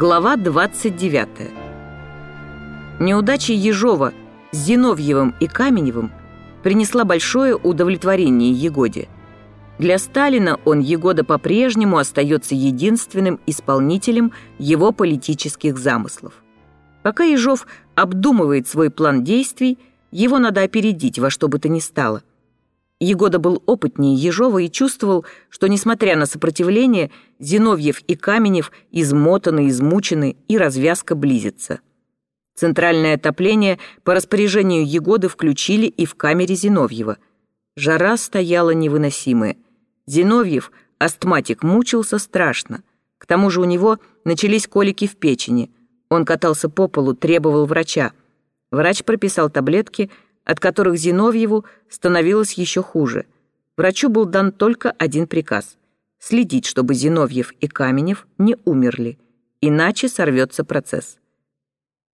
Глава 29. Неудача Ежова с Зиновьевым и Каменевым принесла большое удовлетворение Егоде. Для Сталина он, Егода, по-прежнему остается единственным исполнителем его политических замыслов. Пока Ежов обдумывает свой план действий, его надо опередить во что бы то ни стало. Егода был опытнее Ежова и чувствовал, что, несмотря на сопротивление, Зиновьев и Каменев измотаны, измучены, и развязка близится. Центральное отопление по распоряжению Егоды включили и в камере Зиновьева. Жара стояла невыносимая. Зиновьев, астматик, мучился страшно. К тому же у него начались колики в печени. Он катался по полу, требовал врача. Врач прописал таблетки – от которых Зиновьеву становилось еще хуже. Врачу был дан только один приказ — следить, чтобы Зиновьев и Каменев не умерли, иначе сорвется процесс.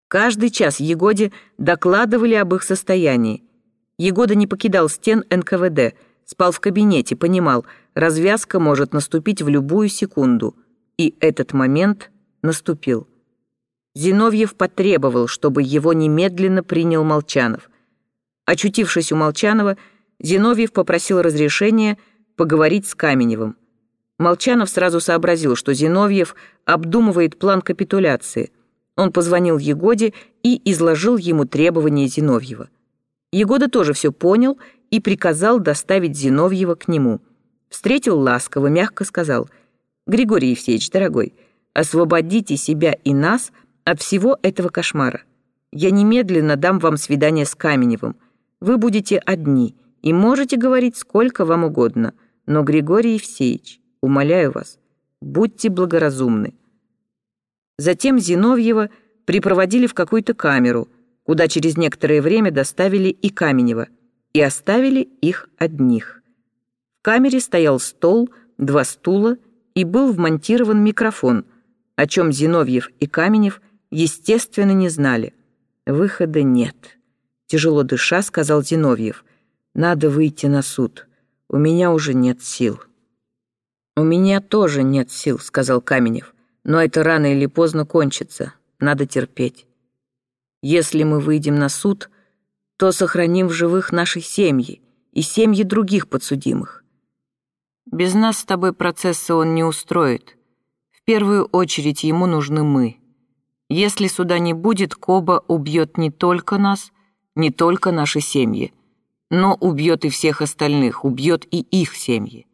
Каждый час Егоде докладывали об их состоянии. Егода не покидал стен НКВД, спал в кабинете, понимал, развязка может наступить в любую секунду. И этот момент наступил. Зиновьев потребовал, чтобы его немедленно принял Молчанов. Очутившись у Молчанова, Зиновьев попросил разрешения поговорить с Каменевым. Молчанов сразу сообразил, что Зиновьев обдумывает план капитуляции. Он позвонил Егоде и изложил ему требования Зиновьева. Егода тоже все понял и приказал доставить Зиновьева к нему. Встретил ласково, мягко сказал, «Григорий Евсеевич, дорогой, освободите себя и нас от всего этого кошмара. Я немедленно дам вам свидание с Каменевым. Вы будете одни и можете говорить сколько вам угодно, но, Григорий Евсеевич, умоляю вас, будьте благоразумны». Затем Зиновьева припроводили в какую-то камеру, куда через некоторое время доставили и Каменева, и оставили их одних. В камере стоял стол, два стула и был вмонтирован микрофон, о чем Зиновьев и Каменев, естественно, не знали. Выхода нет. Тяжело дыша, сказал Зиновьев. «Надо выйти на суд. У меня уже нет сил». «У меня тоже нет сил», — сказал Каменев. «Но это рано или поздно кончится. Надо терпеть. Если мы выйдем на суд, то сохраним в живых наши семьи и семьи других подсудимых. Без нас с тобой процесса он не устроит. В первую очередь ему нужны мы. Если суда не будет, Коба убьет не только нас, не только наши семьи, но убьет и всех остальных, убьет и их семьи.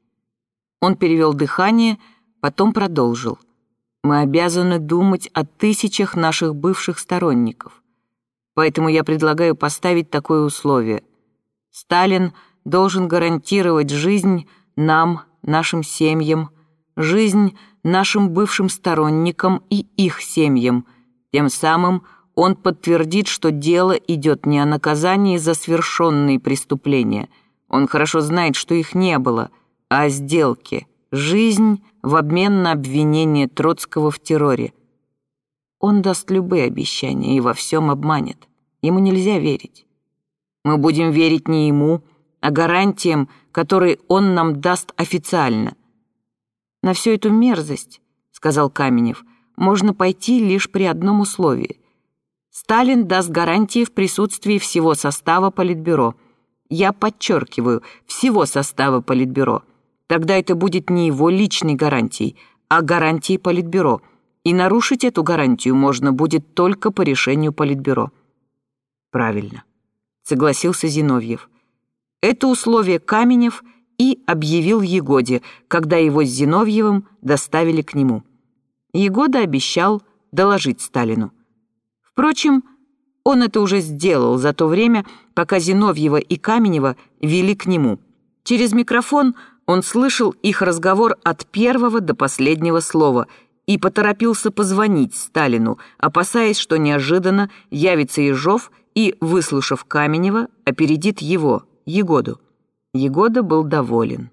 Он перевел дыхание, потом продолжил. Мы обязаны думать о тысячах наших бывших сторонников. Поэтому я предлагаю поставить такое условие. Сталин должен гарантировать жизнь нам, нашим семьям, жизнь нашим бывшим сторонникам и их семьям, тем самым он подтвердит, что дело идет не о наказании за совершенные преступления. Он хорошо знает, что их не было, а о сделке. Жизнь в обмен на обвинение Троцкого в терроре. Он даст любые обещания и во всем обманет. Ему нельзя верить. Мы будем верить не ему, а гарантиям, которые он нам даст официально. На всю эту мерзость, сказал Каменев, можно пойти лишь при одном условии. Сталин даст гарантии в присутствии всего состава Политбюро. Я подчеркиваю, всего состава Политбюро. Тогда это будет не его личной гарантией, а гарантией Политбюро. И нарушить эту гарантию можно будет только по решению Политбюро. Правильно, согласился Зиновьев. Это условие Каменев и объявил Егоде, когда его с Зиновьевым доставили к нему. Егода обещал доложить Сталину. Впрочем, он это уже сделал за то время, пока Зиновьева и Каменева вели к нему. Через микрофон он слышал их разговор от первого до последнего слова и поторопился позвонить Сталину, опасаясь, что неожиданно явится Ежов и, выслушав Каменева, опередит его, Егоду. Егода был доволен.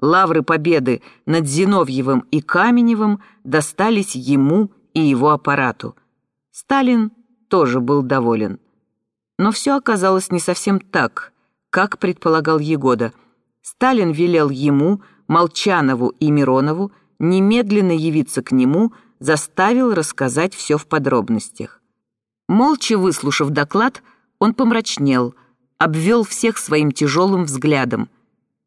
Лавры победы над Зиновьевым и Каменевым достались ему и его аппарату – Сталин тоже был доволен. Но все оказалось не совсем так, как предполагал Егода. Сталин велел ему, Молчанову и Миронову немедленно явиться к нему, заставил рассказать все в подробностях. Молча выслушав доклад, он помрачнел, обвел всех своим тяжелым взглядом.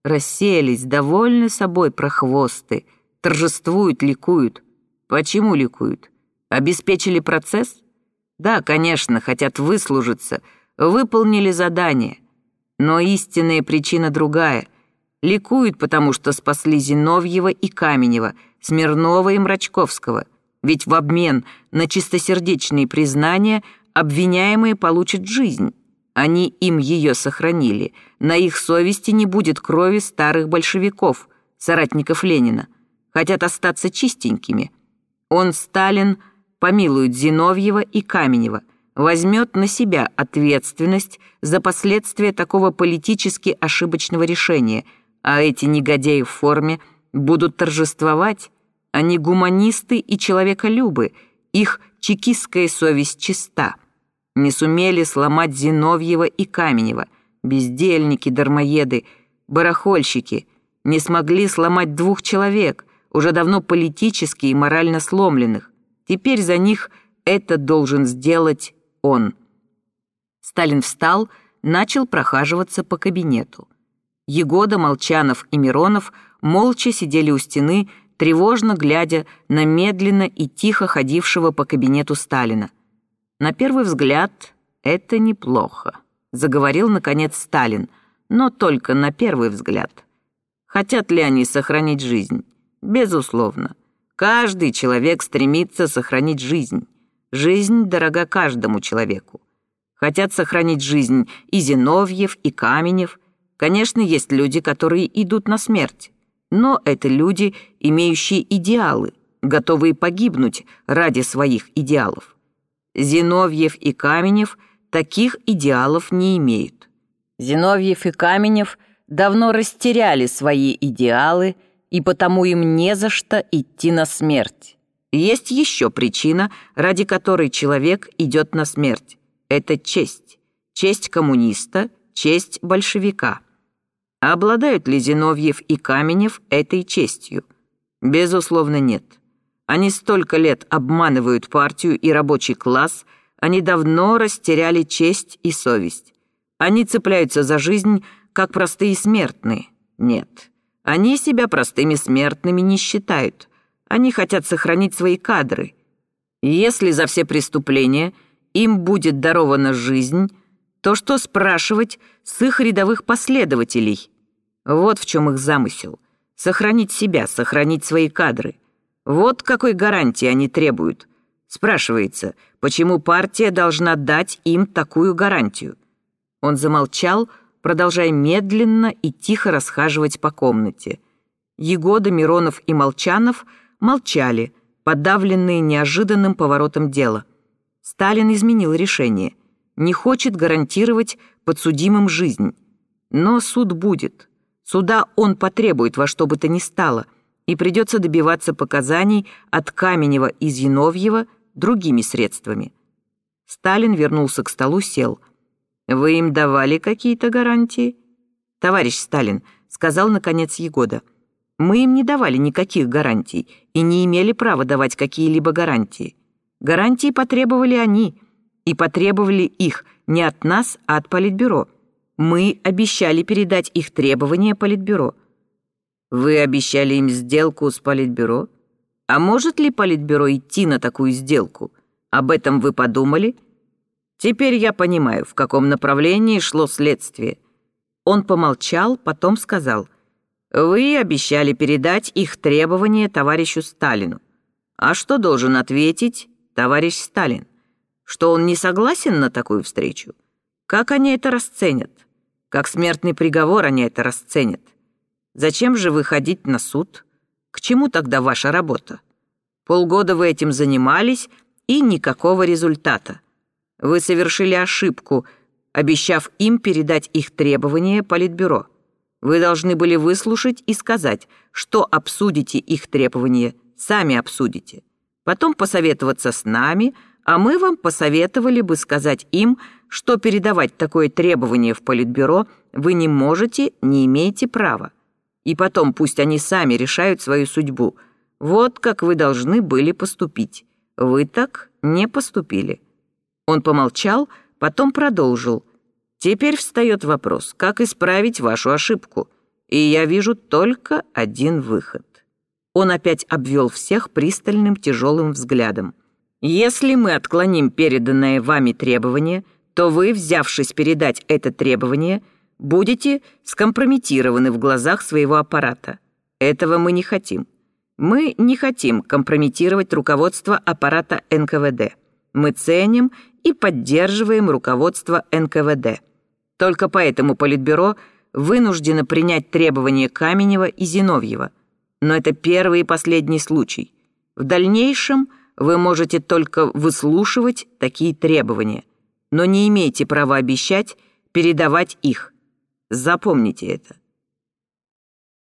Рассеялись, довольны собой прохвосты, торжествуют, ликуют. Почему ликуют? Обеспечили процесс? Да, конечно, хотят выслужиться, выполнили задание. Но истинная причина другая. Ликуют, потому что спасли Зиновьева и Каменева, Смирнова и Мрачковского. Ведь в обмен на чистосердечные признания обвиняемые получат жизнь. Они им ее сохранили. На их совести не будет крови старых большевиков, соратников Ленина. Хотят остаться чистенькими. Он, Сталин, помилует Зиновьева и Каменева, возьмет на себя ответственность за последствия такого политически ошибочного решения, а эти негодяи в форме будут торжествовать, они гуманисты и человеколюбы, их чекистская совесть чиста. Не сумели сломать Зиновьева и Каменева, бездельники, дармоеды, барахольщики, не смогли сломать двух человек, уже давно политически и морально сломленных. Теперь за них это должен сделать он. Сталин встал, начал прохаживаться по кабинету. Егода, Молчанов и Миронов молча сидели у стены, тревожно глядя на медленно и тихо ходившего по кабинету Сталина. На первый взгляд, это неплохо, заговорил, наконец, Сталин, но только на первый взгляд. Хотят ли они сохранить жизнь? Безусловно. Каждый человек стремится сохранить жизнь. Жизнь дорога каждому человеку. Хотят сохранить жизнь и Зиновьев, и Каменев. Конечно, есть люди, которые идут на смерть но это люди, имеющие идеалы, готовые погибнуть ради своих идеалов. Зиновьев и Каменев таких идеалов не имеют. Зиновьев и Каменев давно растеряли свои идеалы, и потому им не за что идти на смерть. Есть еще причина, ради которой человек идет на смерть. Это честь. Честь коммуниста, честь большевика. Обладают ли Зиновьев и Каменев этой честью? Безусловно, нет. Они столько лет обманывают партию и рабочий класс, они давно растеряли честь и совесть. Они цепляются за жизнь, как простые смертные. Нет, они себя простыми смертными не считают. Они хотят сохранить свои кадры. Если за все преступления им будет дарована жизнь, то что спрашивать с их рядовых последователей? Вот в чем их замысел. Сохранить себя, сохранить свои кадры. Вот какой гарантии они требуют. Спрашивается, почему партия должна дать им такую гарантию? Он замолчал, продолжая медленно и тихо расхаживать по комнате. Егода, Миронов и Молчанов молчали, подавленные неожиданным поворотом дела. Сталин изменил решение. Не хочет гарантировать подсудимым жизнь. Но суд будет. Суда он потребует во что бы то ни стало, и придется добиваться показаний от Каменева и Зиновьева другими средствами. Сталин вернулся к столу, сел. «Вы им давали какие-то гарантии?» «Товарищ Сталин», — сказал наконец Егода, «мы им не давали никаких гарантий и не имели права давать какие-либо гарантии. Гарантии потребовали они, и потребовали их не от нас, а от Политбюро». Мы обещали передать их требования Политбюро. Вы обещали им сделку с Политбюро? А может ли Политбюро идти на такую сделку? Об этом вы подумали? Теперь я понимаю, в каком направлении шло следствие. Он помолчал, потом сказал, «Вы обещали передать их требования товарищу Сталину. А что должен ответить товарищ Сталин? Что он не согласен на такую встречу? Как они это расценят?» Как смертный приговор они это расценят. Зачем же выходить на суд? К чему тогда ваша работа? Полгода вы этим занимались, и никакого результата. Вы совершили ошибку, обещав им передать их требования Политбюро. Вы должны были выслушать и сказать, что обсудите их требования, сами обсудите. Потом посоветоваться с нами, а мы вам посоветовали бы сказать им, что передавать такое требование в Политбюро вы не можете, не имеете права. И потом пусть они сами решают свою судьбу. Вот как вы должны были поступить. Вы так не поступили». Он помолчал, потом продолжил. «Теперь встает вопрос, как исправить вашу ошибку, и я вижу только один выход». Он опять обвел всех пристальным тяжелым взглядом. «Если мы отклоним переданное вами требование, то вы, взявшись передать это требование, будете скомпрометированы в глазах своего аппарата. Этого мы не хотим. Мы не хотим компрометировать руководство аппарата НКВД. Мы ценим и поддерживаем руководство НКВД. Только поэтому Политбюро вынуждено принять требования Каменева и Зиновьева. Но это первый и последний случай. В дальнейшем вы можете только выслушивать такие требования, но не имеете права обещать передавать их. Запомните это.